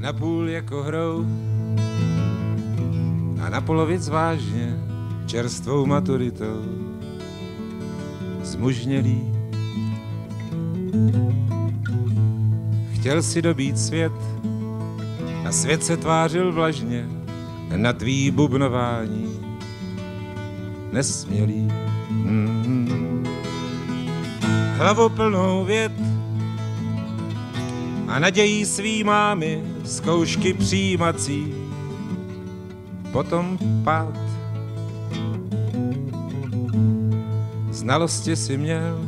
Napůl jako hrou a na polovic vážně čerstvou maturitou zmužnělý. Chtěl si dobít svět a svět se tvářil vlažně na tvý bubnování nesmělý. Mm-hmm. Hlavu plnou věd a nadějí svý mámy zkoušky přijímací, potom pád. Znalosti si měl,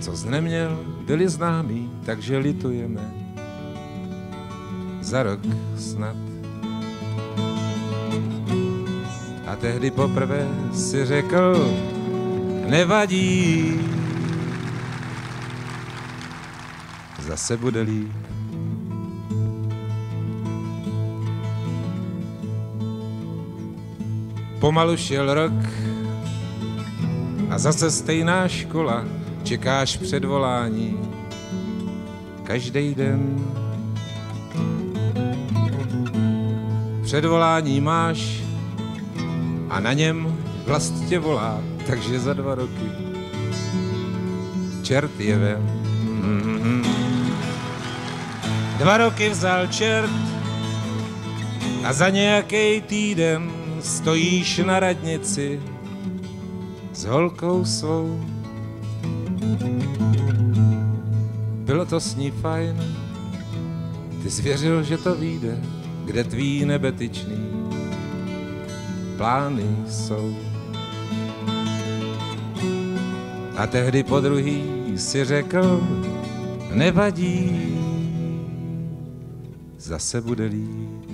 co jsi neměl, byli známí, takže litujeme. Za rok snad. A tehdy poprvé si řekl, nevadí, zase bude líp. Pomalu šel rok a zase stejná škola, čekáš předvolání každý den. Předvolání máš a na něm vlast tě volá, takže za dva roky čert je ven. Mm-hmm. Dva roky vzal čert a za nějaký týden stojíš na radnici s holkou svou. Bylo to s ní fajn, ty zvěřil, že to vyjde, kde tvý nebetyčný plány jsou. A tehdy po druhý si řekl, nevadí, zase bude líp.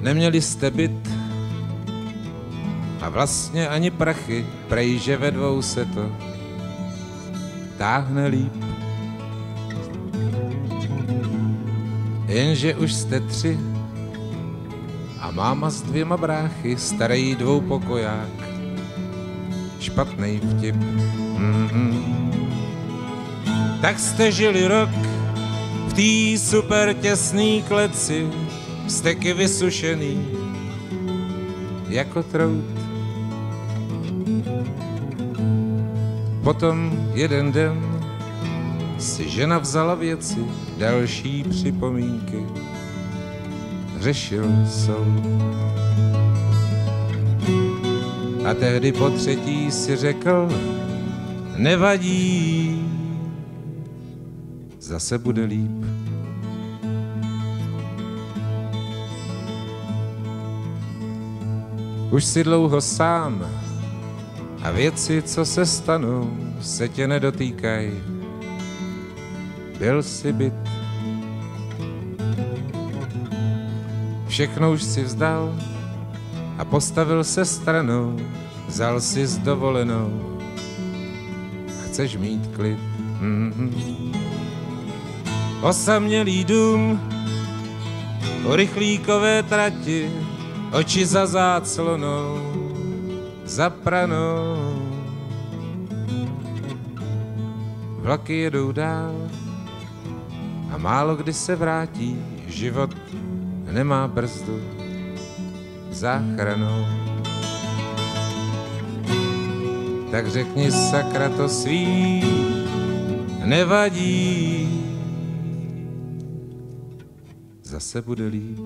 Neměli jste byt a vlastně ani prachy, prej, že ve dvou se to táhne líp. Jenže už jste tři a máma s dvěma bráchy, starý dvoupokoják, špatný vtip. Mm-hmm. Tak jste žili rok v té super těsný kleci, steky vysušený jako trout. Potom jeden den si žena vzala věci, další připomínky řešil soud. A tehdy po třetí si řekl, nevadí, zase bude líp. Už si dlouho sám a věci, co se stanou, se tě nedotýkají. Byl si byt. Všechno už si vzdal a postavil se stranou, vzal si s dovolenou. Chceš mít klid. Mm-hmm. Osamělý dům, po rychlíkové trati, oči za záclonou, za pranou. Vlaky jedou dál a málo kdy se vrátí, život nemá brzdu záchranou. Tak řekni sakra to svý, nevadí, zase bude líp.